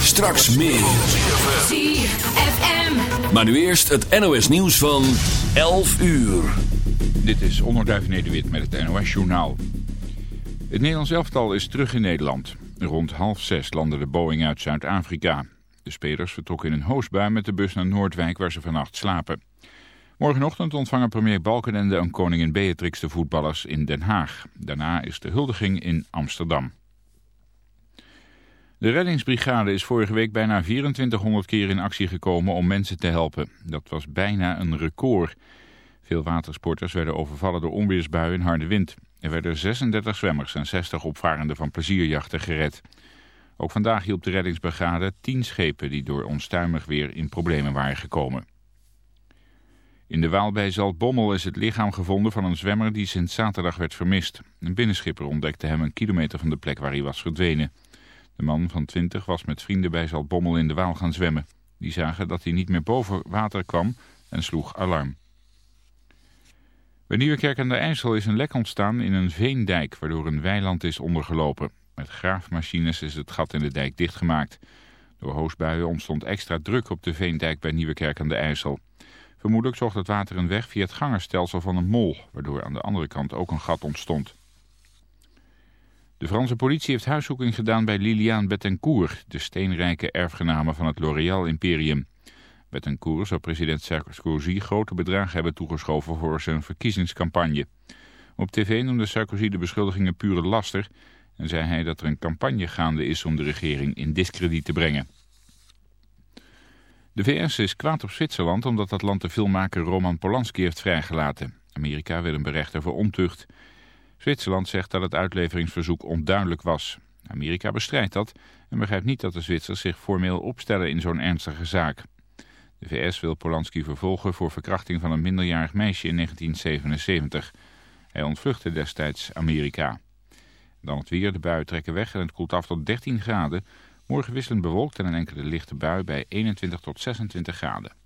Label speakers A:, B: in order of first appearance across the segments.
A: Straks meer.
B: ZFM.
A: Maar nu eerst het NOS nieuws van 11 uur.
C: Dit is Onderduif Nederwit met het NOS Journaal. Het Nederlands elftal is terug in Nederland. Rond half zes landde de Boeing uit Zuid-Afrika. De spelers vertrokken in een hoosbui met de bus naar Noordwijk waar ze vannacht slapen. Morgenochtend ontvangen premier Balkenende en koningin Beatrix de voetballers in Den Haag. Daarna is de huldiging in Amsterdam. De reddingsbrigade is vorige week bijna 2400 keer in actie gekomen om mensen te helpen. Dat was bijna een record. Veel watersporters werden overvallen door onweersbuien en harde wind. Er werden 36 zwemmers en 60 opvarenden van plezierjachten gered. Ook vandaag hielp de reddingsbrigade 10 schepen die door onstuimig weer in problemen waren gekomen. In de Waal bij Zaltbommel is het lichaam gevonden van een zwemmer die sinds zaterdag werd vermist. Een binnenschipper ontdekte hem een kilometer van de plek waar hij was verdwenen. De man van 20 was met vrienden bij Zaltbommel in de Waal gaan zwemmen. Die zagen dat hij niet meer boven water kwam en sloeg alarm. Bij Nieuwekerk aan de IJssel is een lek ontstaan in een veendijk, waardoor een weiland is ondergelopen. Met graafmachines is het gat in de dijk dichtgemaakt. Door hoosbuien ontstond extra druk op de veendijk bij Nieuwekerk aan de IJssel. Vermoedelijk zocht het water een weg via het gangerstelsel van een mol, waardoor aan de andere kant ook een gat ontstond. De Franse politie heeft huiszoeking gedaan bij Liliane Bettencourt, de steenrijke erfgename van het L'Oréal-imperium. Bettencourt zou president Sarkozy grote bedragen hebben toegeschoven voor zijn verkiezingscampagne. Op tv noemde Sarkozy de beschuldigingen pure laster en zei hij dat er een campagne gaande is om de regering in discrediet te brengen. De VS is kwaad op Zwitserland omdat dat land de filmmaker Roman Polanski heeft vrijgelaten. Amerika wil een berechter voor ontucht. Zwitserland zegt dat het uitleveringsverzoek onduidelijk was. Amerika bestrijdt dat en begrijpt niet dat de Zwitsers zich formeel opstellen in zo'n ernstige zaak. De VS wil Polanski vervolgen voor verkrachting van een minderjarig meisje in 1977. Hij ontvluchtte destijds Amerika. Dan het weer, de buien trekken weg en het koelt af tot 13 graden. Morgen wisselend bewolkt en een enkele lichte bui bij 21 tot 26 graden.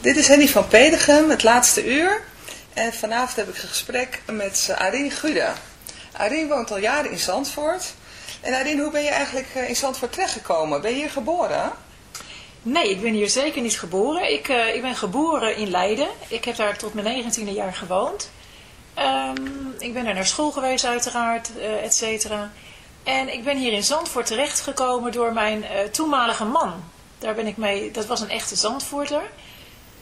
D: Dit is Henny van Pedegem, het laatste uur. En vanavond heb ik een gesprek met Arien Gude. Arien woont al jaren in Zandvoort. En Nadine, hoe ben je eigenlijk eh, in Zandvoort terechtgekomen? Ben je hier geboren?
B: Nee, ik ben hier zeker niet geboren. Ik, uh, ik ben geboren in Leiden. Ik heb daar tot mijn negentiende jaar gewoond. Um, ik ben daar naar school geweest uiteraard, uh, et cetera. En ik ben hier in Zandvoort terechtgekomen door mijn toenmalige man. Daar ben ik mee, dat was een echte Zandvoorter.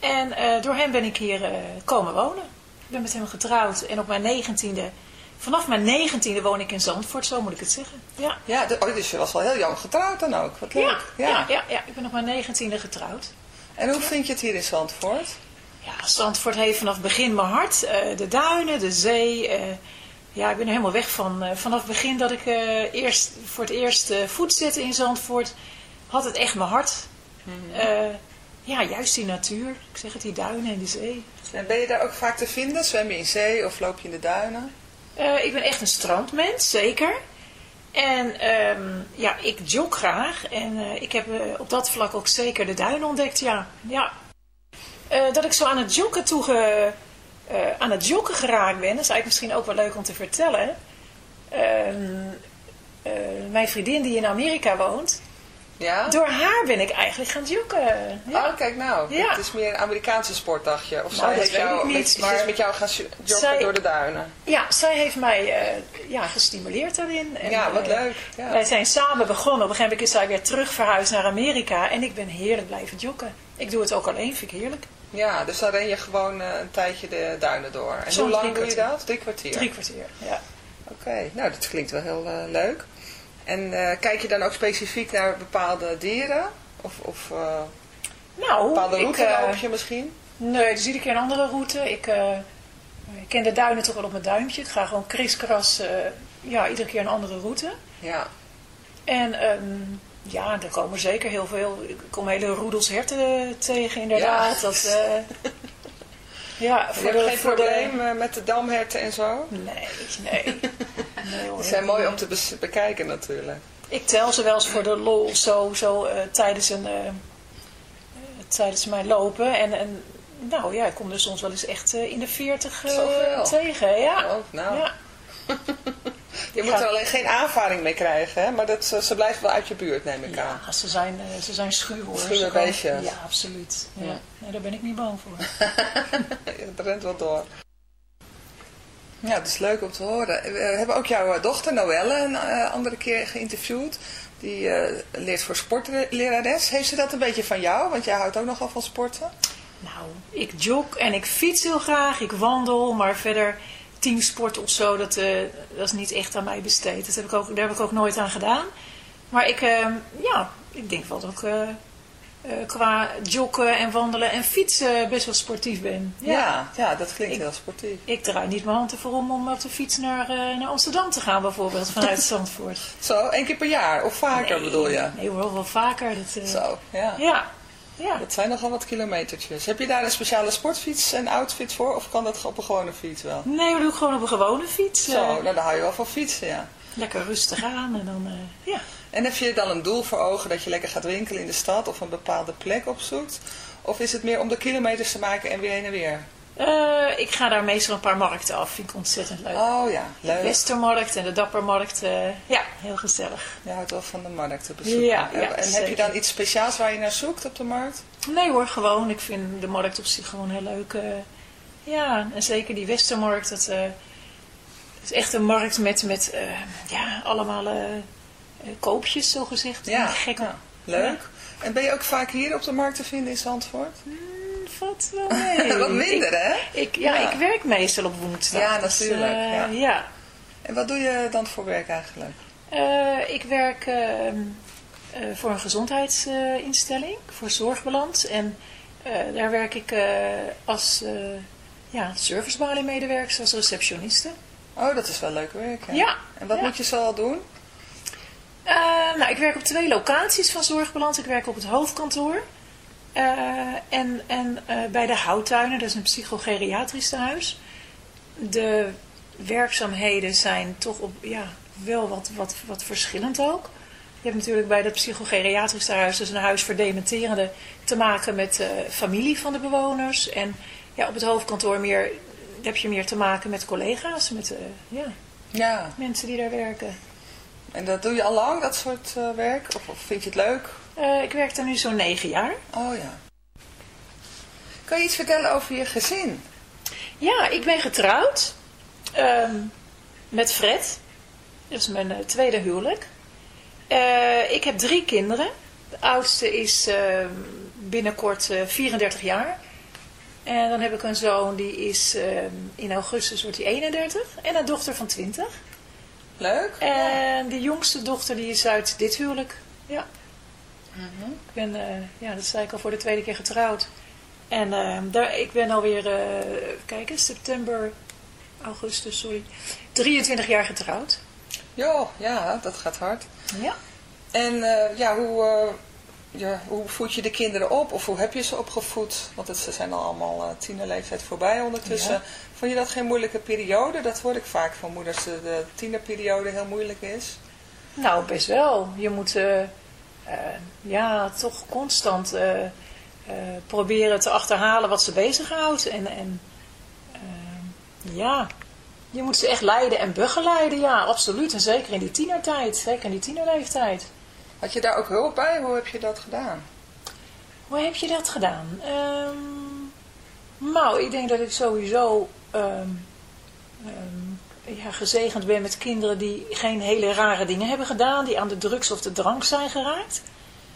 B: En door hem ben ik hier komen wonen. Ik ben met hem getrouwd en op mijn negentiende Vanaf mijn negentiende woon ik in Zandvoort, zo moet ik het zeggen. Ja,
D: ja oh, dus je was wel heel jong getrouwd dan ook. Wat leuk.
B: Ja, ja. Ja, ja, ik ben op mijn negentiende getrouwd.
D: En hoe vind je het hier in Zandvoort?
B: Ja, Zandvoort heeft vanaf begin mijn hart. Uh, de duinen, de zee. Uh, ja, ik ben er helemaal weg van. Uh, vanaf het begin dat ik eerst, voor het eerst voet zette in Zandvoort, had het echt mijn hart. Mm -hmm. Ja, juist die natuur. Ik zeg het, die duinen en de zee.
D: En ben je daar ook vaak te vinden? Zwem je in zee of loop je in de duinen?
B: Uh, ik ben echt een strandmens, zeker. En um, ja, ik jog graag. En uh, ik heb uh, op dat vlak ook zeker de duinen ontdekt, ja. ja. dat ik zo aan het joggen toe aan het joggen geraakt ben, dat is eigenlijk misschien ook wel leuk om te vertellen. Ehm, mijn vriendin die in Amerika woont,
D: ja?
B: Door haar ben ik eigenlijk gaan joggen.
D: Ja. Oh, kijk nou. Ja. Het is meer een Amerikaanse sport, dacht je. Of
B: nou,
D: zij heeft jou,
B: niet,
D: met, maar... is met jou gaan
B: zij,
D: door de duinen.
B: Ja, zij heeft mij uh, ja, gestimuleerd daarin.
D: En, ja, wat
B: uh,
D: leuk. Ja.
B: Wij zijn samen begonnen. Op een gegeven moment is zij weer terug verhuisd naar Amerika. En ik ben heerlijk blijven joggen. Ik doe het ook alleen, vind ik heerlijk.
D: Ja, dus dan ren je gewoon uh, een tijdje de duinen door. En hoe lang doe je dat? Drie kwartier?
B: Drie kwartier, ja.
D: Oké, okay. nou dat klinkt wel heel leuk. En uh, kijk je dan ook specifiek naar bepaalde dieren? Of, of uh,
B: nou,
D: bepaalde route
B: ik,
D: loop je misschien?
B: Nee, dus iedere keer een andere route. Ik, ik ken de duinen toch wel op mijn duimpje. Ik ga gewoon kriskras, ja, iedere keer een andere route.
D: Ja.
B: En um, ja, er komen zeker heel veel, ik kom hele roedels herten tegen inderdaad. Ja. Dat,
D: ja, voor de, geen voor probleem de... met de damherten en zo?
B: Nee, nee.
D: nee hoor, zijn mooi om te bekijken natuurlijk.
B: Ik tel ze wel eens voor de lol zo, zo uh, tijdens, een, uh, tijdens mijn lopen. En, en nou ja, ik kom er soms wel eens echt uh, in de 40 tegen. Ja.
D: Oh, nou. ja. Je moet er alleen geen aanvaring mee krijgen, hè? maar dat, ze, ze blijven wel uit je buurt, neem ik
B: ja,
D: aan.
B: ze zijn, ze zijn schuw hoor.
D: Schuwe beestjes.
B: Ja, absoluut. Ja. Ja. Nee, daar ben ik niet bang voor.
D: Het rent wel door. Ja, dat is leuk om te horen. We hebben ook jouw dochter Noelle een uh, andere keer geïnterviewd. Die uh, leert voor sportlerares. Heeft ze dat een beetje van jou? Want jij houdt ook nogal van sporten.
B: Nou, ik jog en ik fiets heel graag. Ik wandel, maar verder teamsport of zo, dat, uh, dat is niet echt aan mij besteed. Dat heb ik ook, daar heb ik ook nooit aan gedaan. Maar ik, uh, ja, ik denk wel dat ik qua joggen en wandelen en fietsen best wel sportief ben.
D: Ja, ja, ja dat klinkt ik, heel sportief.
B: Ik draai niet mijn hand ervoor om, om op de fiets naar, naar Amsterdam te gaan bijvoorbeeld, vanuit Zandvoort.
D: Zo, één keer per jaar of vaker
B: nee,
D: bedoel je?
B: Nee hoor, wel vaker. Dat,
D: Zo, ja.
B: Ja. Ja.
D: Dat zijn nogal wat kilometertjes. Heb je daar een speciale sportfiets en outfit voor? Of kan dat op een gewone fiets wel?
B: Nee, we doen gewoon op een gewone fiets.
D: Zo, nou dan hou je wel van fietsen, ja.
B: Lekker rustig aan en dan, uh, ja.
D: En heb je dan een doel voor ogen dat je lekker gaat winkelen in de stad of een bepaalde plek opzoekt? Of is het meer om de kilometers te maken en weer heen en weer?
B: Uh, ik ga daar meestal een paar markten af. Vind ik ontzettend leuk.
D: Oh ja, leuk.
B: De Westermarkt en de Dappermarkt. Uh, ja, heel gezellig.
D: Je houdt wel van de markten bezoeken.
B: Ja, ja,
D: en
B: zeker.
D: heb je dan iets speciaals waar je naar zoekt op de markt?
B: Nee hoor, gewoon. Ik vind de markt op zich gewoon heel leuk. Uh, ja, en zeker die Westermarkt. Dat is echt een markt met, met ja, allemaal koopjes, zo gezegd.
D: Ja,
B: gek.
D: Ja, leuk. En ben je ook vaak hier op de markt te vinden in Zandvoort?
B: valt wel mee.
D: wat minder, hè?
B: Ik, ja, ja, ik werk meestal op woensdag.
D: Ja, natuurlijk.
B: Dus, uh, ja. ja.
D: En wat doe je dan voor werk eigenlijk?
B: Uh, ik werk uh, voor een gezondheidsinstelling, voor Zorgbalans. En daar werk ik als ja, servicebalie-medewerker, als receptioniste.
D: Oh, dat is wel leuk werk, hè?
B: Ja.
D: En wat moet je zoal doen?
B: Nou, ik werk op twee locaties van Zorgbalans. Ik werk op het hoofdkantoor. Uh, en en uh, bij de Houttuinen, dat is een psychogeriatrisch tehuis. De werkzaamheden zijn toch op, ja, wel wat, wat, wat verschillend ook. Je hebt natuurlijk bij dat psychogeriatrisch tehuis, dus een huis voor dementerende, te maken met de familie van de bewoners. En ja, op het hoofdkantoor meer, heb je meer te maken met collega's, met ja,
D: ja.
B: mensen die daar werken.
D: En dat doe je al lang, dat soort uh, werk? Of, of, vind je het leuk?
B: Uh, ik werk er nu zo'n negen jaar.
D: Oh ja. Kan je iets vertellen over je gezin?
B: Ja, ik ben getrouwd. Um, met Fred. Dat is mijn uh, tweede huwelijk. ik heb drie kinderen. De oudste is ehm, binnenkort 34 jaar. En dan heb ik een zoon die is ehm, in augustus wordt hij 31. En een dochter van 20.
D: Leuk.
B: En de jongste dochter die is uit dit huwelijk. Ja. Mhm. Ik ben, uh, ja, dat zei ik al voor de tweede keer getrouwd. En uh, daar, ik ben alweer, uh, kijk september, augustus, sorry, 23 jaar getrouwd.
D: Jo, ja, dat gaat hard.
B: Ja.
D: En ja, hoe, ja, hoe voed je de kinderen op? Of hoe heb je ze opgevoed? Want het, ze zijn al allemaal tienerleeftijd voorbij ondertussen. Ja. Vond je dat geen moeilijke periode? Dat hoor ik vaak van moeders, dat de tienerperiode heel moeilijk is.
B: Nou, best wel. Je moet uh, uh, ja, toch constant proberen te achterhalen wat ze bezighoudt. En, en ja, je moet ze echt leiden en begeleiden. Ja, absoluut. En zeker in die tienertijd. Zeker in die tienerleeftijd.
D: Had je daar ook hulp bij? Hoe heb je dat gedaan?
B: Hoe heb je dat gedaan? Um, nou, ik denk dat ik sowieso um, um, ja, gezegend ben met kinderen die geen hele rare dingen hebben gedaan. Die aan de drugs of de drank zijn geraakt.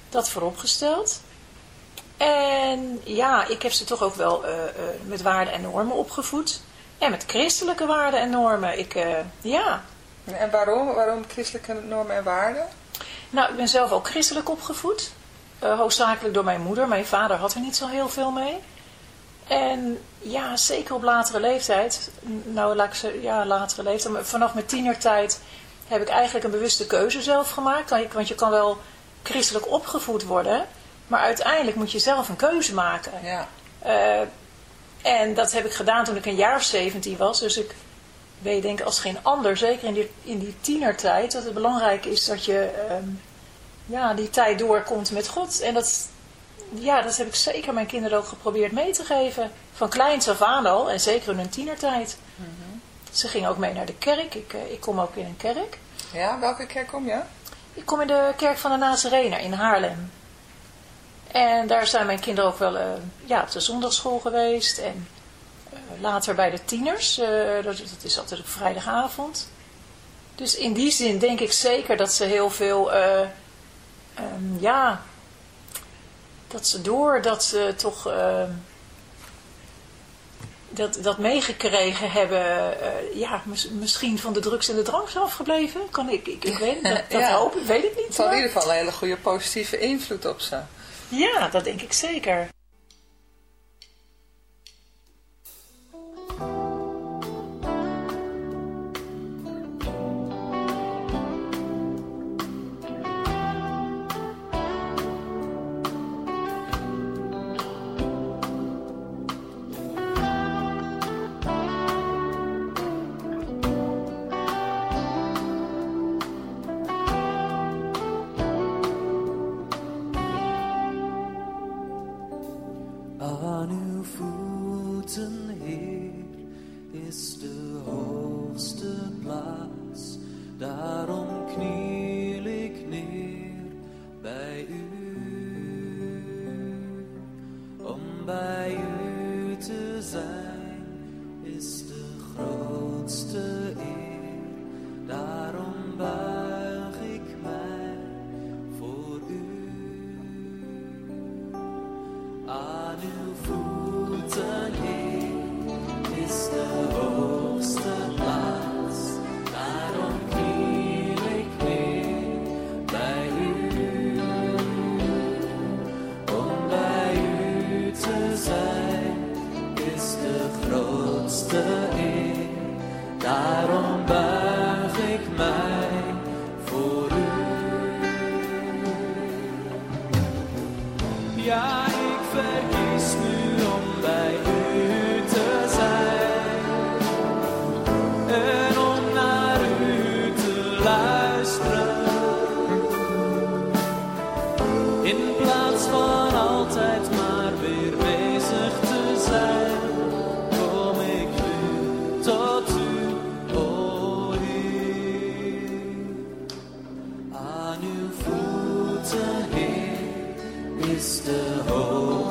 B: Dat vooropgesteld. En ja, ik heb ze toch ook wel uh, uh, met waarden en normen opgevoed. En met christelijke waarden en normen. Ik, uh, ja.
D: En waarom? Waarom christelijke normen en waarden?
B: Nou, ik ben zelf ook christelijk opgevoed. Hoofdzakelijk door mijn moeder. Mijn vader had er niet zo heel veel mee. En ja, zeker op latere leeftijd. Nou, laat ik ze, ja, latere leeftijd. Maar vanaf mijn tienertijd heb ik eigenlijk een bewuste keuze zelf gemaakt. Want je kan wel christelijk opgevoed worden. Maar uiteindelijk moet je zelf een keuze maken.
D: Ja.
B: Uh, en dat heb ik gedaan toen ik een jaar of 17 was. Dus ik weet denk als geen ander, zeker in die, in die tienertijd, dat het belangrijk is dat je um, ja, die tijd doorkomt met God. En dat, ja, dat heb ik zeker mijn kinderen ook geprobeerd mee te geven. Van kleins af aan al, en zeker in hun tienertijd. Mm -hmm. Ze gingen ook mee naar de kerk. Ik, uh, ik kom ook in een kerk.
D: Ja, welke kerk kom je?
B: Ik kom in de kerk van de Nazarener in Haarlem. En daar zijn mijn kinderen ook wel uh, ja, op de zondagschool geweest. En later bij de tieners. Uh, dat, dat, is altijd op vrijdagavond. Dus in die zin denk ik zeker dat ze heel veel, um, ja, dat ze door dat ze toch uh, dat, dat meegekregen hebben, ja, mis, misschien van de drugs en de drank afgebleven. Kan ik, ik, ik weet het, dat, dat ja. hoop ik, weet ik niet. Het
D: had in ieder geval een hele goede positieve invloed op ze.
B: Ja, dat denk ik zeker.
E: Dit is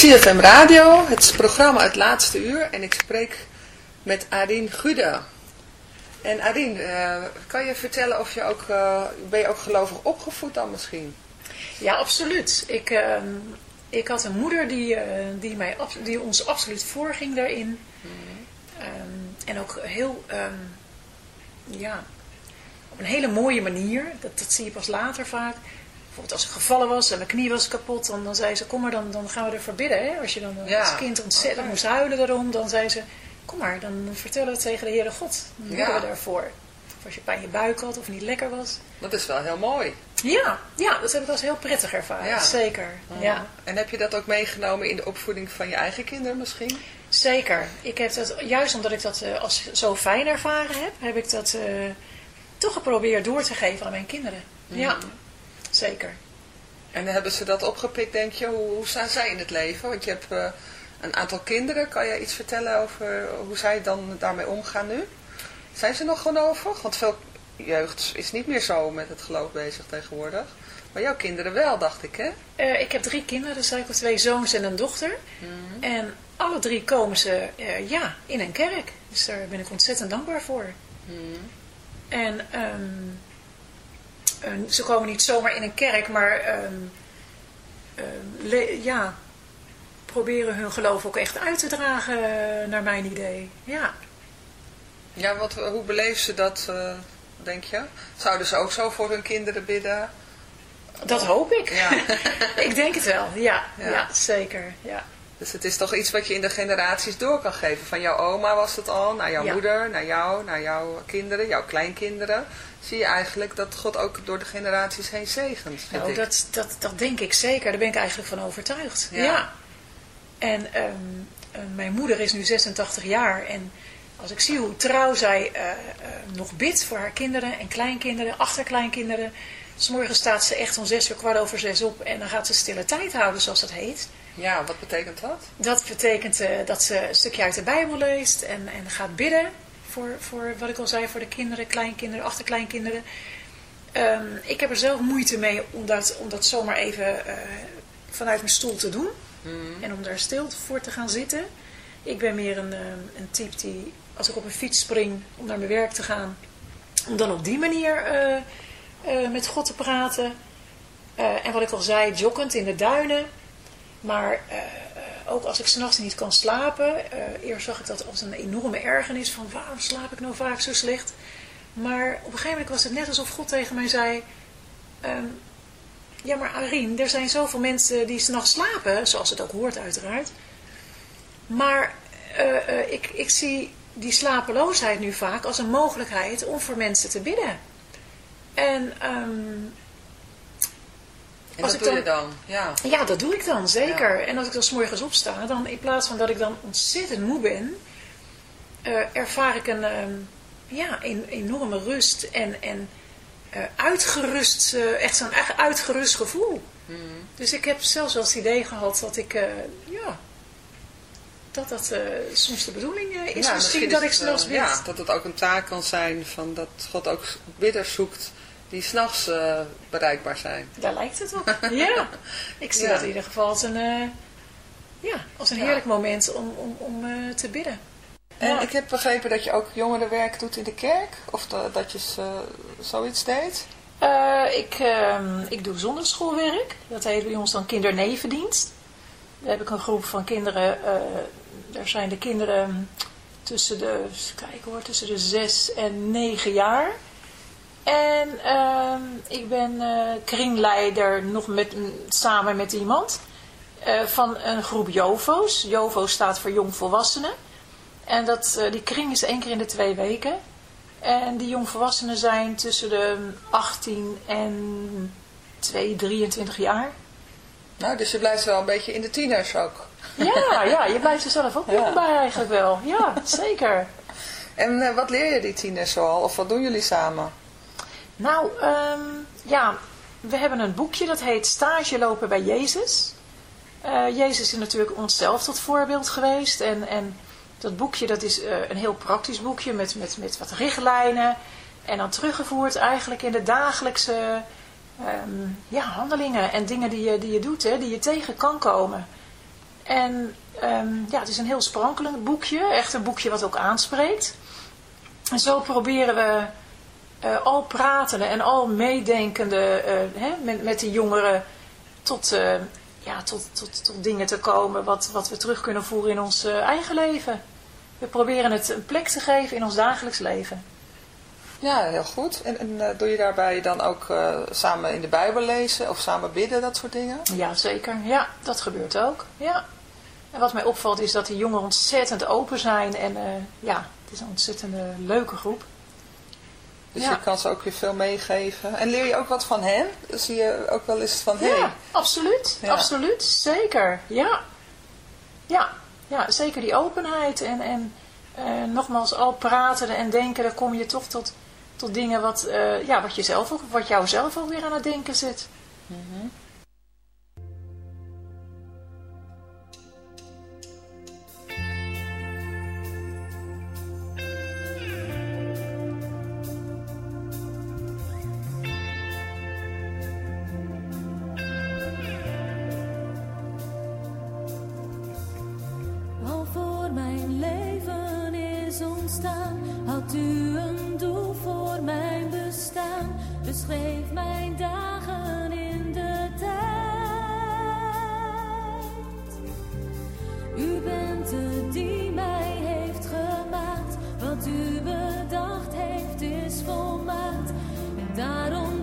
E: CFM Radio, het programma Het Laatste Uur en ik spreek met Adien Gude. En Adien, uh, kan je vertellen of je ook, uh, ben je ook gelovig opgevoed dan misschien?
B: Ja, absoluut. Ik, uh, ik had een moeder die, eh, die, mij, die ons absoluut voorging daarin. Mm. en ook heel, um, ja, op een hele mooie manier. Dat, dat zie je pas later vaak bijvoorbeeld als ik gevallen was en mijn knie was kapot, dan, dan zei ze, kom maar, dan, dan gaan we ervoor bidden. Hè? Als je dan als kind ontzettend moest huilen daarom, dan zei ze, kom maar, dan vertellen we het tegen de Heere God. Dan bidden we daarvoor. Of als je pijn in je buik had of niet lekker was.
E: Dat is wel heel mooi.
B: Ja, ja dat heb ik als heel prettig ervaren. Zeker. Ja.
E: En heb je dat ook meegenomen in de opvoeding van je eigen kinderen misschien?
B: Zeker. Ik heb dat, juist omdat ik dat uh, als zo fijn ervaren heb, heb ik dat uh, toch geprobeerd door te geven aan mijn kinderen. Ja. Mhm zeker.
E: En hebben ze dat opgepikt, denk je? Hoe, hoe staan zij in het leven? Want je hebt uh, een aantal kinderen. Kan je iets vertellen over hoe zij dan daarmee omgaan nu? Zijn ze nog gelovig? Want veel jeugd is niet meer zo met het geloof bezig tegenwoordig. Maar jouw kinderen wel, dacht ik, hè?
B: Uh, ik heb drie kinderen, dus ik heb twee zoons en een dochter. Mm En alle drie komen ze uh, ja, in een kerk. Dus daar ben ik ontzettend dankbaar voor. Mm En um, ze komen niet zomaar in een kerk, maar um, ja, proberen hun geloof ook echt uit te dragen, naar mijn idee. Ja,
E: ja wat, hoe beleven ze dat, uh, denk je? Zouden ze ook zo voor hun kinderen bidden?
B: Dat hoop ik. Ja. ik denk het wel, ja, ja. zeker. Ja.
E: Dus het is toch iets wat je in de generaties door kan geven. Van jouw oma was het al, naar jouw moeder, naar jou, naar jouw kinderen, jouw kleinkinderen zie je eigenlijk dat God ook door de generaties heen zegent.
B: Nou, dat, dat, dat denk ik zeker. Daar ben ik eigenlijk van overtuigd. Ja. En ehm, eh, mijn moeder is nu 86 jaar. En als ik zie hoe trouw zij uh, uh, nog bidt voor haar kinderen en kleinkinderen, achterkleinkinderen. Morgen staat ze echt om zes uur kwart over zes op en dan gaat ze stille tijd houden, zoals dat heet.
E: Ja, wat betekent dat?
B: Dat betekent dat ze een stukje uit de Bijbel leest en, en gaat bidden voor, voor wat ik al zei, voor de kinderen, kleinkinderen, achterkleinkinderen. Ehm, ik heb er zelf moeite mee om dat, om dat zomaar even eh, vanuit mijn stoel te doen.
D: Mhm.
B: En om daar stil voor te gaan zitten. Ik ben meer een, ehm, een type die, als ik op een fiets spring om naar mijn werk te gaan, om dan op die manier eh, eh, met God te praten. Eh, en wat ik al zei, joggend in de duinen. Maar eh, eh, ook als ik s'nachts niet kan slapen. eh, eerst zag ik dat als een enorme ergernis van waarom slaap ik nou vaak zo slecht. Maar op een gegeven moment was het net alsof God tegen mij zei... ehm, ja, maar Arien, er zijn zoveel mensen die s'nachts slapen, zoals het ook hoort uiteraard. Maar ik, ik zie die slapeloosheid nu vaak als een mogelijkheid om voor mensen te bidden. En ehm,
D: En
B: Als
D: dat
B: ik
D: doe je
B: dan-
D: dan? Ja.
B: ja, dat doe ik dan, zeker. En als ik dan morgens opsta, dan in plaats van dat ik dan ontzettend moe ben, eh, ervaar ik een, ehm, ja, een enorme rust en, en eh, uitgerust, eh, echt zo'n echt uitgerust gevoel.
D: Mhm.
B: Dus ik heb zelfs wel het idee gehad dat ik, ja, dat dat soms de bedoeling is.
D: Ja,
B: misschien
D: is
B: dat ik
D: eh,
B: bid.
D: Ja, dat het ook een taak kan zijn van dat God ook bidders zoekt die s'nachts eh bereikbaar zijn.
B: Daar lijkt het op. Ja, ik zie
D: Ja.
B: dat in ieder geval als een, eh, ja, als een
D: Ja.
B: heerlijk moment om, om, om eh, te bidden.
D: En
B: Ja.
D: ik heb begrepen dat je ook jongerenwerk doet in de kerk. Of da- dat je zoiets deed.
B: Ik, ehm, ik doe zondagschoolwerk. Dat heet bij ons dan kindernevendienst. Daar heb ik een groep van kinderen. daar zijn de kinderen tussen de, kijken hoor, tussen de zes en negen jaar. En ehm, ik ben eh, kringleider nog met, samen met iemand eh, van een groep JOVO's. JOVO staat voor jongvolwassenen. En dat, eh, die kring is één keer in de twee weken. En die jongvolwassenen zijn tussen de 18 en 2, 23 jaar.
D: Nou, dus je blijft wel een beetje in de tieners ook.
B: Ja, ja, je blijft er zelf ook
D: Ja.
B: bij eigenlijk wel. Ja, zeker.
D: En wat leer je die tieners zoal? Of wat doen jullie samen?
B: Nou, ehm, ja, we hebben een boekje dat heet Stage lopen bij Jezus. Eh, Jezus is natuurlijk onszelf tot voorbeeld geweest. En, en dat boekje dat is eh, een heel praktisch boekje met, met, met wat richtlijnen. En dan teruggevoerd eigenlijk in de dagelijkse ehm, ja, handelingen en dingen die je, die je doet, hè, die je tegen kan komen. En ehm, ja, het is een heel sprankelend boekje, echt een boekje wat ook aanspreekt. En zo proberen we eh, al pratende en al meedenkende eh, hè, met, met de jongeren tot, eh, ja, tot, tot, tot dingen te komen wat, wat we terug kunnen voeren in ons eigen leven. We proberen het een plek te geven in ons dagelijks leven.
D: Ja, heel goed. En, en doe je daarbij dan ook samen in de Bijbel lezen of samen bidden, dat soort dingen?
B: Ja, zeker. Ja, dat gebeurt ook. Ja. En wat mij opvalt is dat die jongeren ontzettend open zijn. En ja, het is een ontzettende leuke groep.
D: Dus
B: Ja.
D: je kan ze ook weer veel meegeven. En leer je ook wat van hen? Zie je ook wel eens van, hé,
B: Ja, absoluut.
D: Ja.
B: Absoluut. Zeker. Ja. Ja. Ja, zeker die openheid. En, en eh, nogmaals, al praten en denken, dan kom je toch tot, tot dingen wat, eh, ja, wat, je zelf ook, wat jou zelf ook weer aan het denken zit.
F: Al staan. Had u een doel voor mijn bestaan? Beschreef mijn dagen in de
D: tijd. U bent de
G: die mij heeft gemaakt. Wat u bedacht heeft is volmaakt.
D: En daarom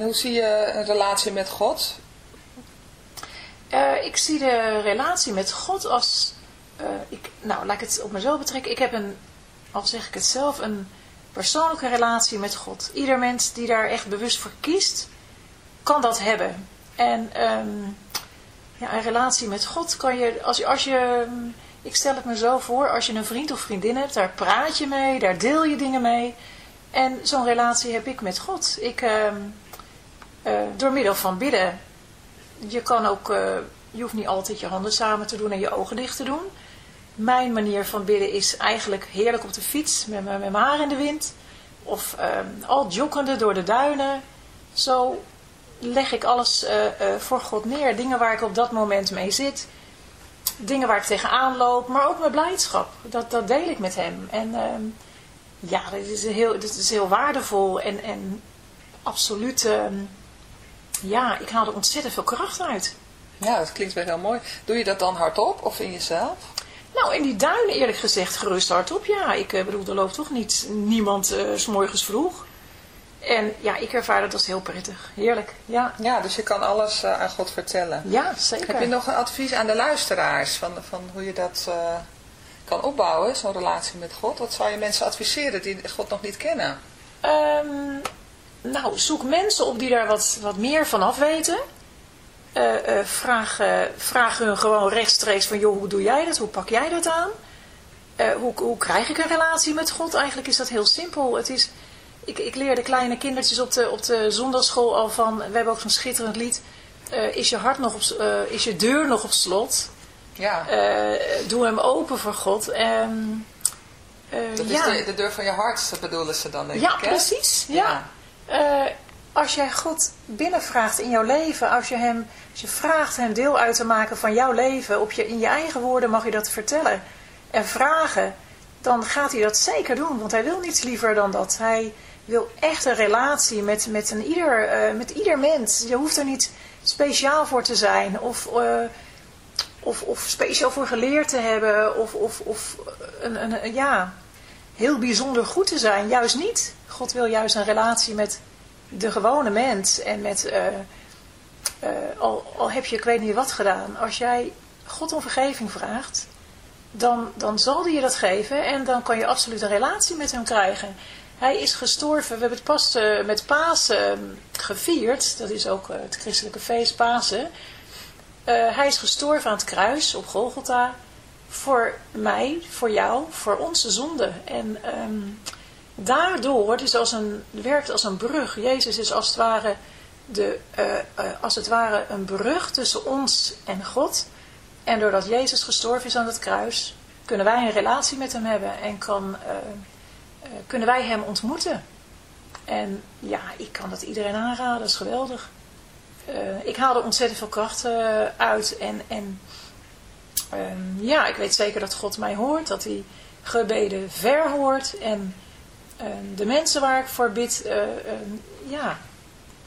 D: hoe zie je een relatie met God?
B: Uh, ik zie de relatie met God als, uh, ik, nou laat ik het op mezelf betrekken. Ik heb een, al zeg ik het zelf, een persoonlijke relatie met God. Ieder mens die daar echt bewust voor kiest, kan dat hebben. En um, ja, een relatie met God kan je, als je, als je, ik stel het me zo voor, als je een vriend of vriendin hebt, daar praat je mee, daar deel je dingen mee. En zo'n relatie heb ik met God. Ik, uh, uh, door middel van bidden, je kan ook, uh, je hoeft niet altijd je handen samen te doen en je ogen dicht te doen. Mijn manier van bidden is eigenlijk heerlijk op de fiets, met, met mijn haar in de wind. Of uh, al joggende door de duinen. Zo leg ik alles voor God neer. Dingen waar ik op dat moment mee zit. Dingen waar ik tegenaan loop. Maar ook mijn blijdschap. Dat, dat deel ik met hem. En ehm, ja, dit is heel, is heel waardevol. En, en absoluut... Ehm, ja, ik haal er ontzettend veel kracht uit.
D: Ja, dat klinkt wel heel mooi. Doe je dat dan hardop of in jezelf?
B: Nou, in die duinen eerlijk gezegd gerust hardop. Ja, ik uh, bedoel, er loopt toch niet niemand uh, s morgens vroeg. En ja, ik ervaar dat als heel prettig. Heerlijk, ja.
D: Ja, dus je kan alles uh, aan God vertellen.
B: Ja, zeker.
D: Heb je nog een advies aan de luisteraars van, van hoe je dat uh, kan opbouwen, zo'n relatie met God? Wat zou je mensen adviseren die God nog niet kennen?
B: Um, nou, zoek mensen op die daar wat, wat meer van af weten. Uh, uh, vraag, vraag hun gewoon rechtstreeks van, joh, hoe doe jij dat? Hoe pak jij dat aan? hoe, hoe krijg ik een relatie met God? Eigenlijk is dat heel simpel. Het is ik, ik leer de kleine kindertjes op de, op de zondagschool al van, we hebben ook zo'n schitterend lied, is je hart nog op, is je deur nog op slot?
D: Ja.
B: Doe hem open voor God. Um,
D: dat is ja. de, de, deur van je hart, bedoelen ze dan, denk
B: ja,
D: ik, hè?
B: Precies, ja, ja. Als jij God binnenvraagt in jouw leven, als je hem, als je vraagt hem deel uit te maken van jouw leven, op je, in je eigen woorden mag je dat vertellen en vragen, dan gaat hij dat zeker doen, want hij wil niets liever dan dat. Hij wil echt een relatie met, met, een ieder, uh, met ieder mens. Je hoeft er niet speciaal voor te zijn of, uh, of, of speciaal voor geleerd te hebben of, of, of een, een, ja, heel bijzonder goed te zijn. Juist niet. God wil juist een relatie met de gewone mens en met, uh, al, al heb je ik weet niet wat gedaan, als jij God om vergeving vraagt, dan, dan zal hij je dat geven en dan kan je absoluut een relatie met hem krijgen. Hij is gestorven. We hebben het pas uh, met Pasen uh, gevierd. Dat is ook het christelijke feest Pasen. hij is gestorven aan het kruis op Golgotha. Voor mij, voor jou, voor onze zonde. En um, daardoor, het is als een, werkt als een brug. Jezus is als het ware, de, als het ware een brug tussen ons en God. En doordat Jezus gestorven is aan het kruis, kunnen wij een relatie met hem hebben en kan uh, kunnen wij hem ontmoeten. En ja, ik kan dat iedereen aanraden, dat is geweldig. Ik haal er ontzettend veel kracht uit. En, en um, ja, ik weet zeker dat God mij hoort, dat hij gebeden verhoort. En ehm, de mensen waar ik voor bid, ja,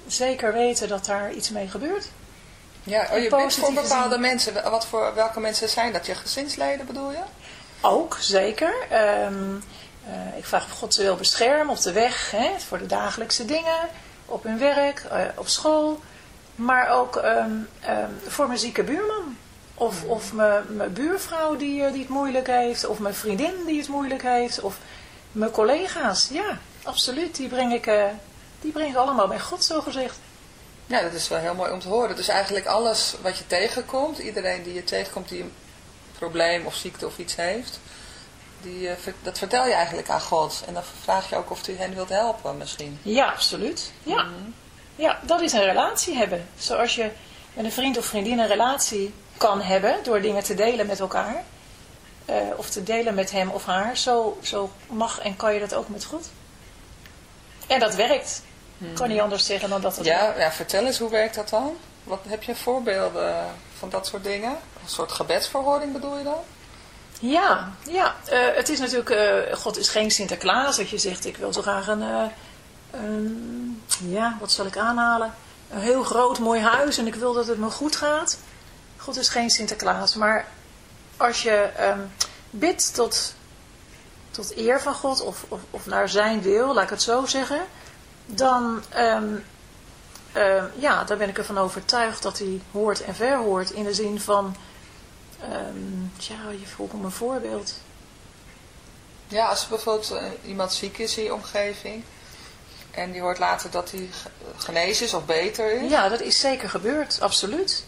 B: zeker weten dat daar iets mee gebeurt.
D: Ja, oh, je bent voor bepaalde mensen. Wat voor, welke mensen zijn dat? Je gezinsleden bedoel je?
B: Ook, zeker. Um, uh, ik vraag of God ze wil beschermen op de weg, hè, voor de dagelijkse dingen, op hun werk, uh, op school. Maar ook um, um, voor mijn zieke buurman. Of, mm. of mijn buurvrouw die, die het moeilijk heeft. Of mijn vriendin die het moeilijk heeft. Of mijn collega's. Ja, absoluut. Die breng ik, die breng ik allemaal bij God, zo gezegd.
D: Ja, dat is wel heel mooi om te horen. Dus eigenlijk alles wat je tegenkomt, iedereen die je tegenkomt die een probleem of ziekte of iets heeft, die, uh, dat vertel je eigenlijk aan God. En dan vraag je ook of u hen wilt helpen misschien.
B: Ja, absoluut. Ja. Mm. ja, dat is een relatie hebben. Zoals je met een vriend of vriendin een relatie kan hebben door dingen te delen met elkaar. Uh, of te delen met hem of haar. Zo, zo mag en kan je dat ook met God. En dat werkt. Ik kan niet anders zeggen dan dat het
D: ja, ja, vertel eens, hoe werkt dat dan? Wat, heb je voorbeelden van dat soort dingen? Een soort gebedsverhoring bedoel je dan?
B: Ja, ja. Uh, het is natuurlijk, uh, God is geen Sinterklaas. Dat je zegt, ik wil zo graag een, uh, een, ja, wat zal ik aanhalen? Een heel groot mooi huis en ik wil dat het me goed gaat. God is geen Sinterklaas. Maar als je um, bidt tot, tot eer van God of, of, of naar zijn wil, laat ik het zo zeggen dan um, eh, ja, daar ben ik ervan overtuigd dat hij hoort en verhoort. In de zin van, um, ja, je vroeg om een voorbeeld.
D: Ja, als bijvoorbeeld eh, iemand ziek is in je omgeving en die hoort later dat hij genezen is of beter is.
B: Ja, dat is zeker gebeurd, absoluut.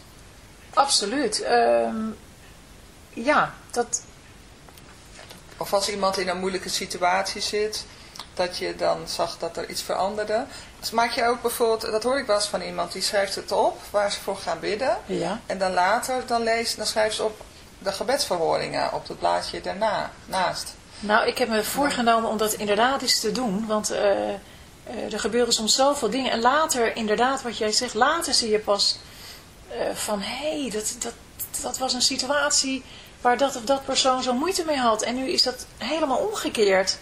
B: Absoluut. Um, ja, dat...
D: Of als iemand in een moeilijke situatie zit, dat je dan zag dat er iets veranderde. Dus maak je ook bijvoorbeeld, dat hoor ik wel eens van iemand, die schrijft het op waar ze voor gaan bidden.
B: Ja.
D: En dan later, dan, leest, dan schrijft ze op de gebedsverhoringen op het blaadje daarna, naast.
B: Nou, ik heb me voorgenomen om dat inderdaad eens te doen, want uh, uh, er gebeuren soms zoveel dingen. En later, inderdaad, wat jij zegt, later zie je pas uh, van, hé, hey, dat, dat, dat was een situatie waar dat of dat persoon zo moeite mee had. En nu is dat helemaal omgekeerd.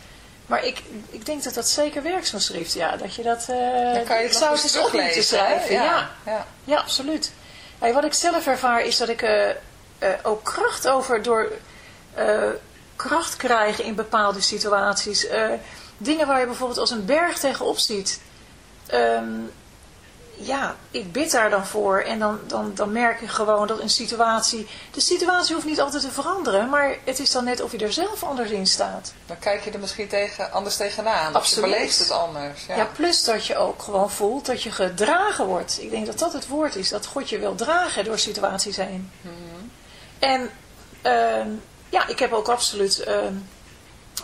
B: Maar ik, ik denk dat dat zeker werkt, zo'n schrift. Ja, dat je dat... Uh,
D: Dan kan je
B: ik zou het eens op moeten schrijven. Ja, ja.
D: ja.
B: ja absoluut. Hey, wat ik zelf ervaar is dat ik uh, uh, ook kracht over... door kracht krijgen in bepaalde situaties. dingen waar je bijvoorbeeld als een berg tegenop ziet. Um, ja, ik bid daar dan voor en dan, dan, dan merk je gewoon dat een situatie... De situatie hoeft niet altijd te veranderen, maar het is dan net of je er zelf anders in staat.
D: Dan kijk je er misschien tegen, anders tegenaan,
B: Absoluut.
D: of je beleeft het anders. Ja.
B: ja. plus dat je ook gewoon voelt dat je gedragen wordt. Ik denk dat dat het woord is, dat God je wil dragen door situaties heen.
D: Mm -hmm.
B: En uh, ja, ik heb ook absoluut, uh,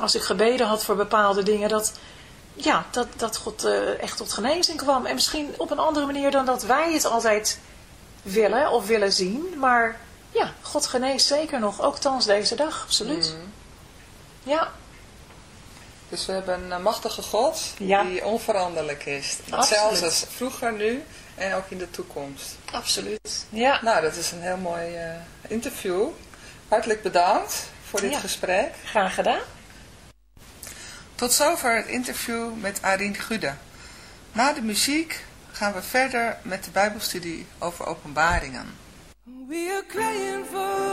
B: als ik gebeden had voor bepaalde dingen, dat ja, dat, dat God uh, echt tot genezing kwam. En misschien op een andere manier dan dat wij het altijd willen of willen zien. Maar ja, God geneest zeker nog, ook thans deze dag, absoluut.
D: Mm.
B: Ja.
D: Dus we hebben een machtige God
B: ja.
D: die onveranderlijk is. Hetzelfde als vroeger, nu en ook in de toekomst.
B: Absoluut. Ja.
D: Nou, dat is een heel mooi uh, interview. Hartelijk bedankt voor dit
B: ja.
D: gesprek.
B: Graag gedaan.
D: Tot zover het interview met Arien Gude. Na de muziek gaan we verder met de Bijbelstudie over openbaringen.
H: We are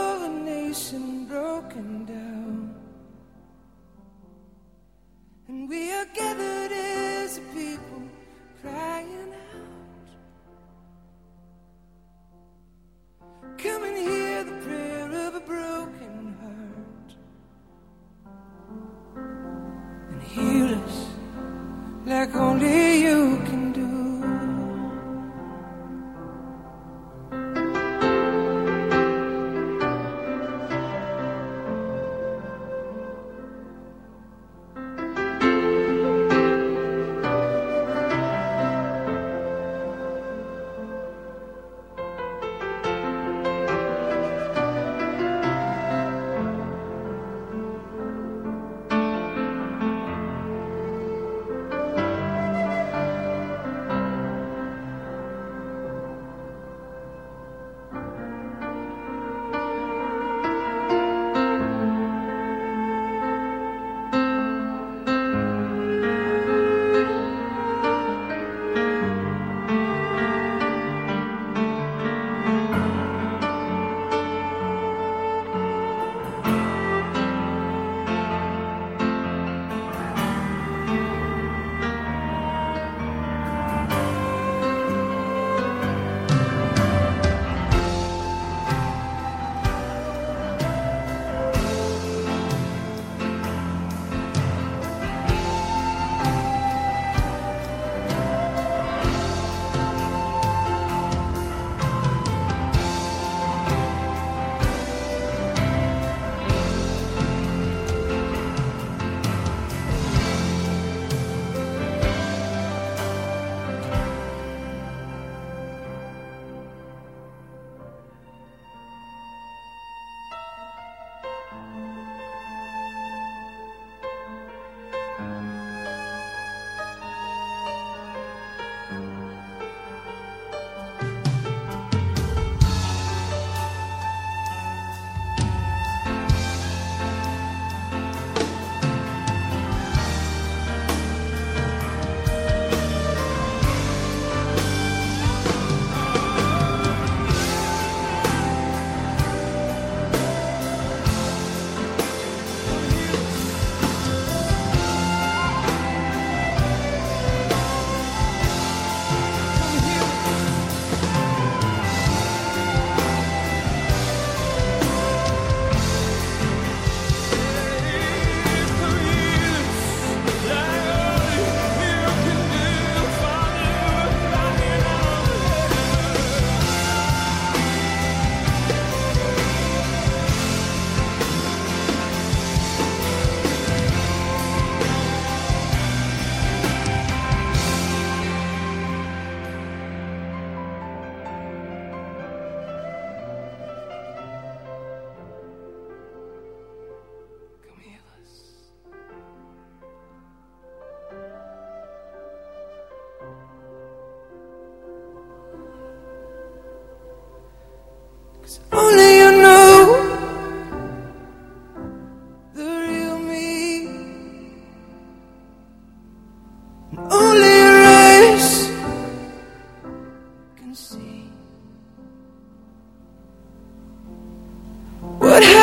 H: what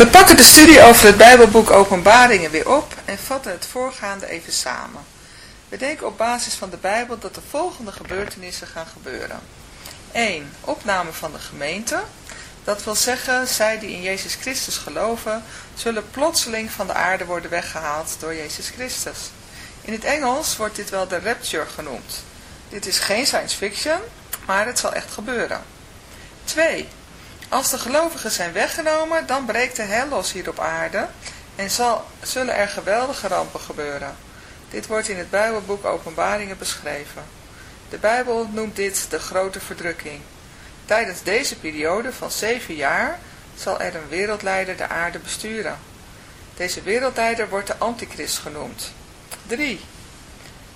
D: We pakken de studie over het Bijbelboek Openbaringen weer op en vatten het voorgaande even samen. We denken op basis van de Bijbel dat de volgende gebeurtenissen gaan gebeuren. 1. Opname van de gemeente. Dat wil zeggen, zij die in Jezus Christus geloven, zullen plotseling van de aarde worden weggehaald door Jezus Christus. In het Engels wordt dit wel de rapture genoemd. Dit is geen science fiction, maar het zal echt gebeuren. 2. Als de gelovigen zijn weggenomen, dan breekt de hel los hier op aarde en zal, zullen er geweldige rampen gebeuren. Dit wordt in het Bijbelboek Openbaringen beschreven. De Bijbel noemt dit de grote verdrukking. Tijdens deze periode van zeven jaar zal er een wereldleider de aarde besturen. Deze wereldleider wordt de Antichrist genoemd. 3.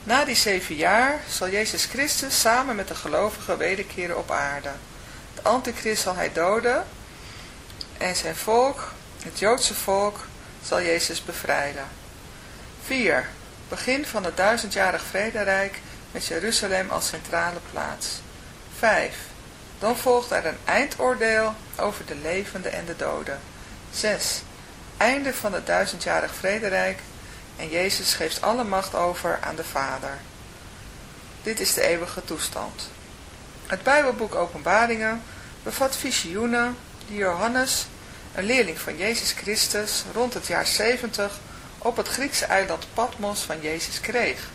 D: Na die zeven jaar zal Jezus Christus samen met de gelovigen wederkeren op aarde. Antichrist zal hij doden en zijn volk, het Joodse volk, zal Jezus bevrijden. 4. Begin van het duizendjarig vrederijk met Jeruzalem als centrale plaats. 5. Dan volgt er een eindoordeel over de levenden en de doden. 6. Einde van het duizendjarig vrederijk en Jezus geeft alle macht over aan de Vader. Dit is de eeuwige toestand. Het Bijbelboek Openbaringen bevat visioenen die Johannes, een leerling van Jezus Christus, rond het jaar 70 op het Griekse eiland Patmos van Jezus kreeg.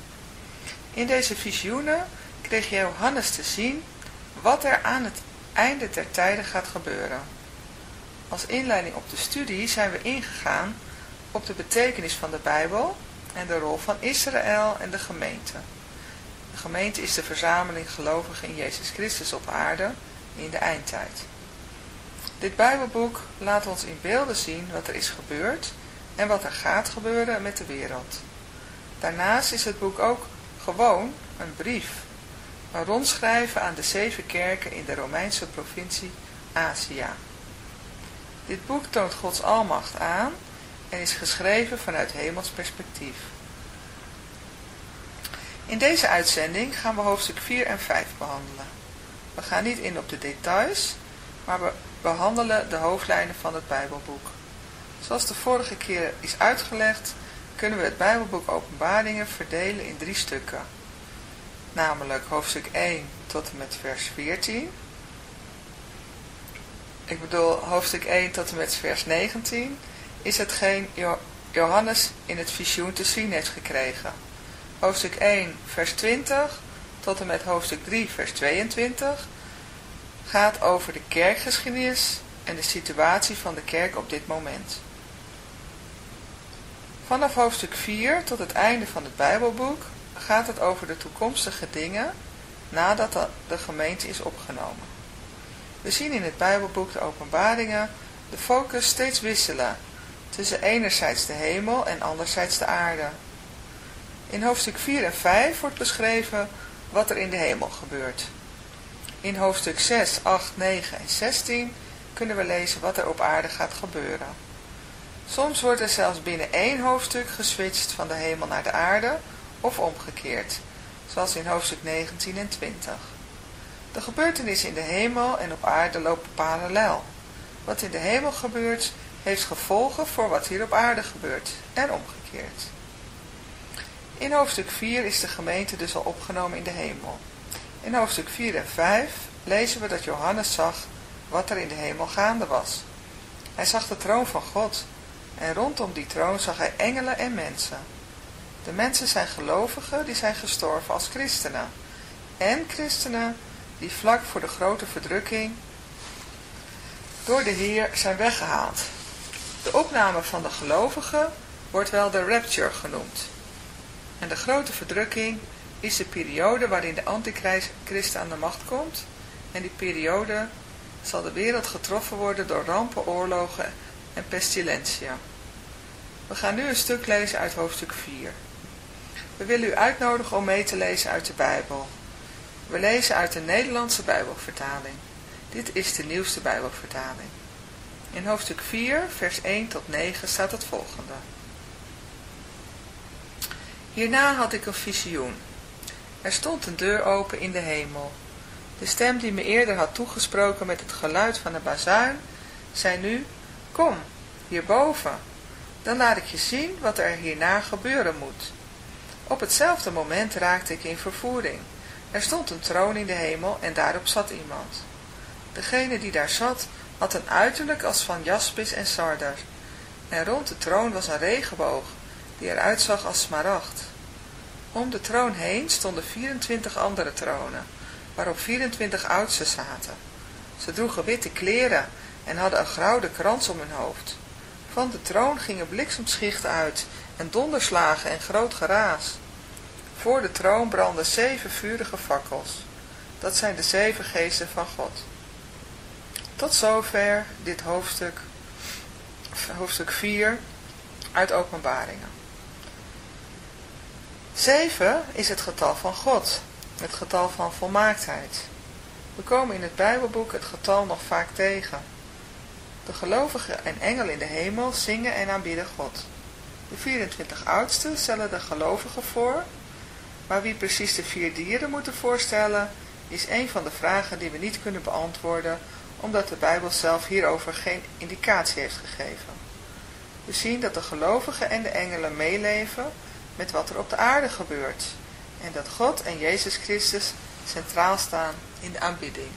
D: In deze visioenen kreeg Johannes te zien wat er aan het einde der tijden gaat gebeuren. Als inleiding op de studie zijn we ingegaan op de betekenis van de Bijbel en de rol van Israël en de gemeente. De gemeente is de verzameling gelovigen in Jezus Christus op aarde in de eindtijd. Dit Bijbelboek laat ons in beelden zien wat er is gebeurd en wat er gaat gebeuren met de wereld. Daarnaast is het boek ook gewoon een brief, een rondschrijven aan de zeven kerken in de Romeinse provincie Azië. Dit boek toont Gods almacht aan en is geschreven vanuit hemels perspectief. In deze uitzending gaan we hoofdstuk 4 en 5 behandelen. We gaan niet in op de details, maar we behandelen de hoofdlijnen van het Bijbelboek. Zoals de vorige keer is uitgelegd, kunnen we het Bijbelboek Openbaringen verdelen in drie stukken. Namelijk hoofdstuk 1 tot en met vers 14. Ik bedoel hoofdstuk 1 tot en met vers 19 is hetgeen Johannes in het visioen te zien heeft gekregen. Hoofdstuk 1 vers 20 tot en met hoofdstuk 3 vers 22 gaat over de kerkgeschiedenis en de situatie van de kerk op dit moment. Vanaf hoofdstuk 4 tot het einde van het Bijbelboek gaat het over de toekomstige dingen nadat de gemeente is opgenomen. We zien in het Bijbelboek de openbaringen de focus steeds wisselen tussen enerzijds de hemel en anderzijds de aarde. In hoofdstuk 4 en 5 wordt beschreven wat er in de hemel gebeurt. In hoofdstuk 6, 8, 9 en 16 kunnen we lezen wat er op aarde gaat gebeuren. Soms wordt er zelfs binnen één hoofdstuk geswitcht van de hemel naar de aarde of omgekeerd, zoals in hoofdstuk 19 en 20. De gebeurtenissen in de hemel en op aarde lopen parallel. Wat in de hemel gebeurt, heeft gevolgen voor wat hier op aarde gebeurt en omgekeerd. In hoofdstuk 4 is de gemeente dus al opgenomen in de hemel. In hoofdstuk 4 en 5 lezen we dat Johannes zag wat er in de hemel gaande was. Hij zag de troon van God en rondom die troon zag hij engelen en mensen. De mensen zijn gelovigen die zijn gestorven als christenen en christenen die vlak voor de grote verdrukking door de Heer zijn weggehaald. De opname van de gelovigen wordt wel de rapture genoemd. En de grote verdrukking is de periode waarin de antichrist aan de macht komt. En die periode zal de wereld getroffen worden door rampen, oorlogen en pestilentia. We gaan nu een stuk lezen uit hoofdstuk 4. We willen u uitnodigen om mee te lezen uit de Bijbel. We lezen uit de Nederlandse Bijbelvertaling. Dit is de nieuwste Bijbelvertaling. In hoofdstuk 4, vers 1 tot 9 staat het volgende. Hierna had ik een visioen. Er stond een deur open in de hemel. De stem die me eerder had toegesproken met het geluid van een bazuin, zei nu, kom, hierboven, dan laat ik je zien wat er hierna gebeuren moet. Op hetzelfde moment raakte ik in vervoering. Er stond een troon in de hemel en daarop zat iemand. Degene die daar zat, had een uiterlijk als van jaspis en sardar. En rond de troon was een regenboog, die eruit zag als smaragd. Om de troon heen stonden 24 andere tronen, waarop 24 oudsten zaten. Ze droegen witte kleren en hadden een gouden krans om hun hoofd. Van de troon gingen bliksemschichten uit en donderslagen en groot geraas. Voor de troon brandden zeven vurige fakkels. Dat zijn de zeven geesten van God. Tot zover dit hoofdstuk, hoofdstuk 4 uit openbaringen. 7 is het getal van God, het getal van volmaaktheid. We komen in het Bijbelboek het getal nog vaak tegen. De gelovigen en engelen in de hemel zingen en aanbidden God. De 24 oudsten stellen de gelovigen voor, maar wie precies de vier dieren moeten voorstellen, is een van de vragen die we niet kunnen beantwoorden, omdat de Bijbel zelf hierover geen indicatie heeft gegeven. We zien dat de gelovigen en de engelen meeleven met wat er op de aarde gebeurt en dat God en Jezus Christus centraal staan in de aanbidding.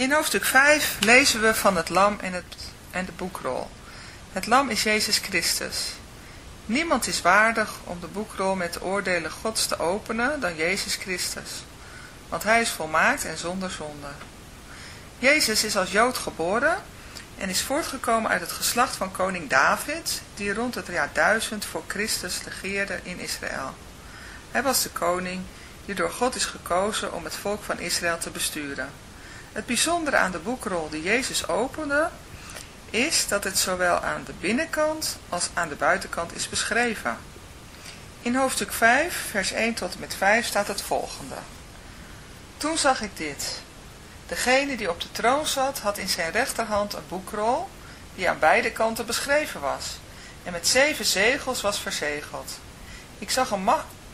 D: In hoofdstuk 5 lezen we van het lam en, het, en de boekrol. Het lam is Jezus Christus. Niemand is waardig om de boekrol met de oordelen Gods te openen dan Jezus Christus. Want hij is volmaakt en zonder zonde. Jezus is als Jood geboren en is voortgekomen uit het geslacht van koning David, die rond het jaar 1000 voor Christus regeerde in Israël. Hij was de koning die door God is gekozen om het volk van Israël te besturen. Het bijzondere aan de boekrol die Jezus opende, is dat het zowel aan de binnenkant als aan de buitenkant is beschreven. In hoofdstuk 5, vers 1 tot en met 5 staat het volgende. Toen zag ik dit. Degene die op de troon zat, had in zijn rechterhand een boekrol, die aan beide kanten beschreven was, en met zeven zegels was verzegeld. Ik zag een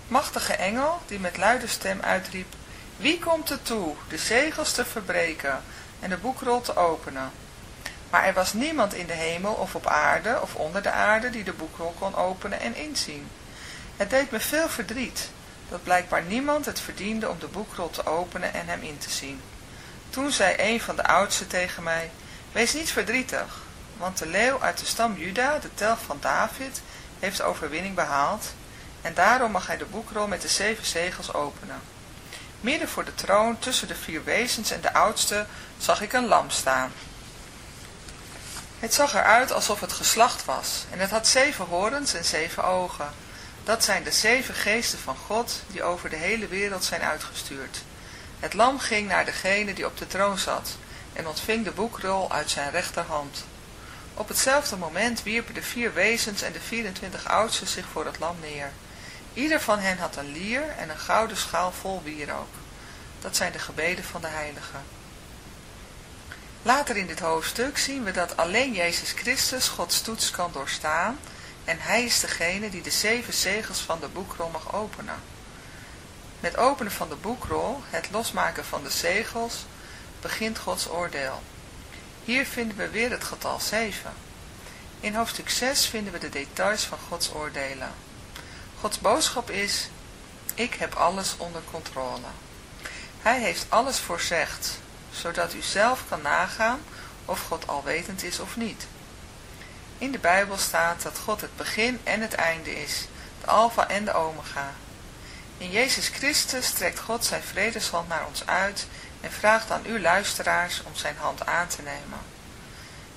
D: machtige engel, die met luide stem uitriep, Wie komt er toe de zegels te verbreken en de boekrol te openen? Maar er was niemand in de hemel of op aarde of onder de aarde die de boekrol kon openen en inzien. Het deed me veel verdriet, dat blijkbaar niemand het verdiende om de boekrol te openen en hem in te zien. Toen zei een van de oudsten tegen mij, wees niet verdrietig, want de leeuw uit de stam Juda, de telg van David, heeft overwinning behaald, en daarom mag hij de boekrol met de zeven zegels openen. Midden voor de troon, tussen de vier wezens en de oudste, zag ik een lam staan. Het zag eruit alsof het geslacht was, en het had zeven horens en zeven ogen. Dat zijn de zeven geesten van God, die over de hele wereld zijn uitgestuurd. Het lam ging naar degene die op de troon zat, en ontving de boekrol uit zijn rechterhand. Op hetzelfde moment wierpen de vier wezens en de 24 oudsten zich voor het lam neer. Ieder van hen had een lier en een gouden schaal vol wierook. Dat zijn de gebeden van de heiligen. Later in dit hoofdstuk zien we dat alleen Jezus Christus Gods toets kan doorstaan en hij is degene die de zeven zegels van de boekrol mag openen. Met openen van de boekrol, het losmaken van de zegels, begint Gods oordeel. Hier vinden we weer het getal 7. In hoofdstuk 6 vinden we de details van Gods oordelen. Gods boodschap is, ik heb alles onder controle. Hij heeft alles voorzegd, zodat u zelf kan nagaan of God alwetend is of niet. In de Bijbel staat dat God het begin en het einde is, de alfa en de omega. In Jezus Christus trekt God zijn vredeshand naar ons uit en vraagt aan u luisteraars om zijn hand aan te nemen.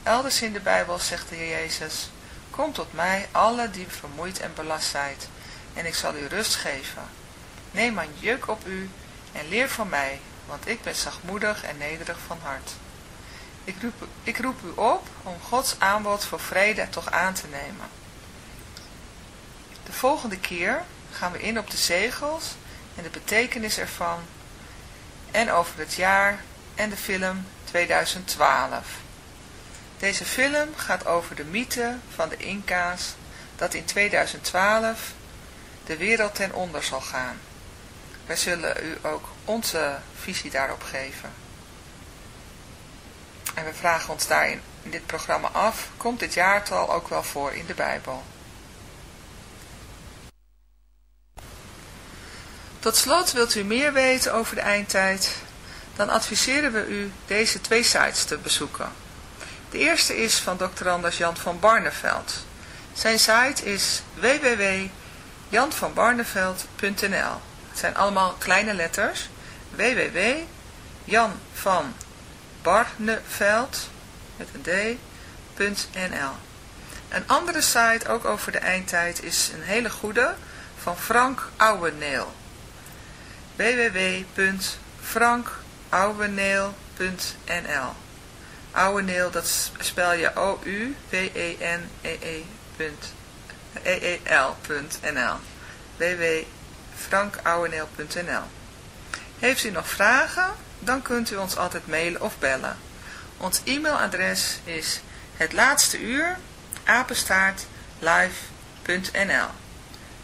D: Elders in de Bijbel zegt de Heer Jezus, Kom tot mij, alle die vermoeid en belast zijt, en ik zal u rust geven. Neem mijn juk op u en leer van mij, want ik ben zachtmoedig en nederig van hart. Ik roep, ik roep u op om Gods aanbod voor vrede toch aan te nemen. De volgende keer gaan we in op de zegels en de betekenis ervan en over het jaar en de film 2012. Deze film gaat over de mythe van de Inca's dat in 2012 de wereld ten onder zal gaan. Wij zullen u ook onze visie daarop geven. En we vragen ons daarin in dit programma af, komt dit jaartal ook wel voor in de Bijbel? Tot slot wilt u meer weten over de eindtijd, dan adviseren we u deze twee sites te bezoeken. De eerste is van Dr. Anders Jan van Barneveld. Zijn site is www.janvanbarneveld.nl Het zijn allemaal kleine letters. www.janvanbarneveld met een Een andere site, ook over de eindtijd, is een hele goede van Frank Ouweneel. Www.frankouweneel.nl Ouweneel, dat spel je O-U-W-E-N-E-E.nl www.frankouweneel.nl Heeft u nog vragen? Dan kunt u ons altijd mailen of bellen. Ons e-mailadres is het laatste uur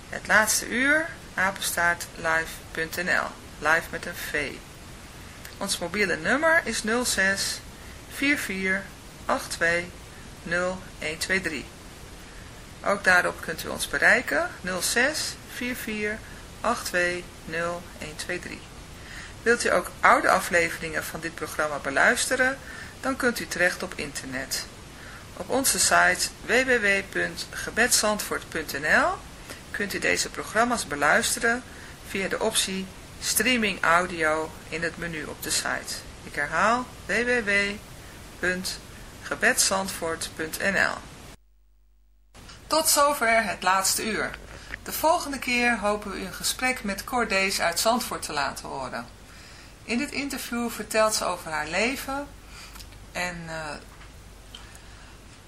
D: Het laatste uur Live met een V. Ons mobiele nummer is 06 44 82 0123. Ook daarop kunt u ons bereiken 06 44 82 0123.
I: Wilt u ook oude afleveringen van dit programma beluisteren? Dan kunt u terecht op internet. Op onze site www.gebedsandvoort.nl kunt u deze programma's beluisteren via de optie Streaming Audio in het menu op de site. Ik herhaal www.gebedsandvoort.nl Tot zover het laatste uur. De volgende keer hopen we u een gesprek met Cordees uit Zandvoort te laten horen. In dit interview vertelt ze over haar leven en uh,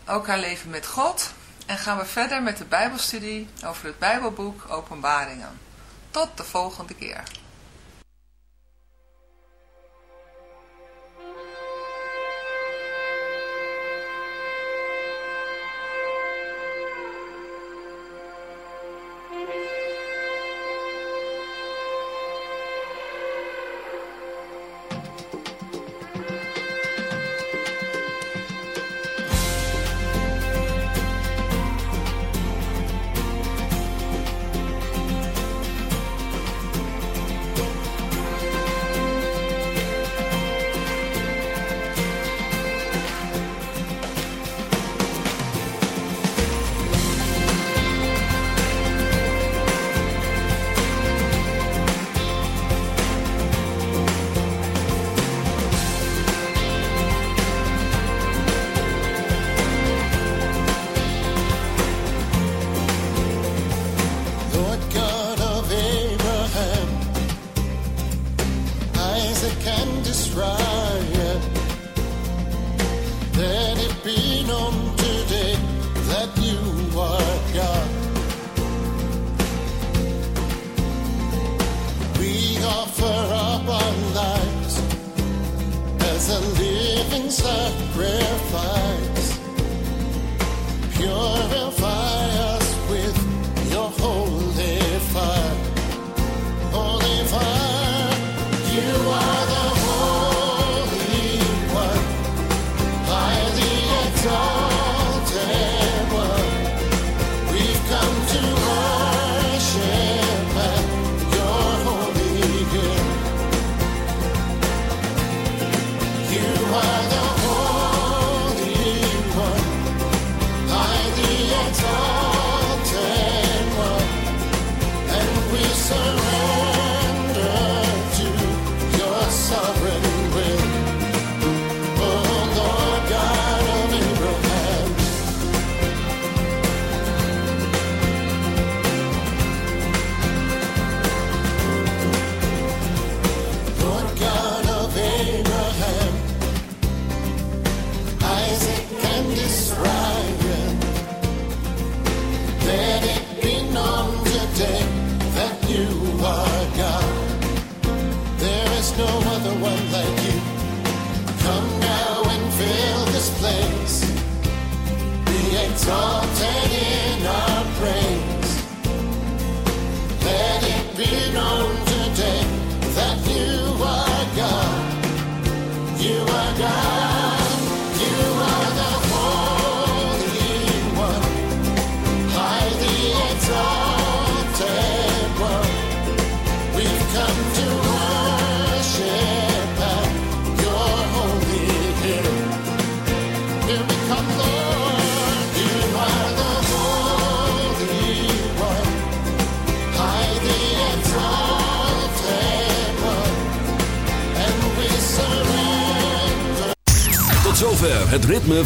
I: ook haar leven met God. En gaan we verder met de Bijbelstudie over het Bijbelboek Openbaringen. Tot de volgende keer.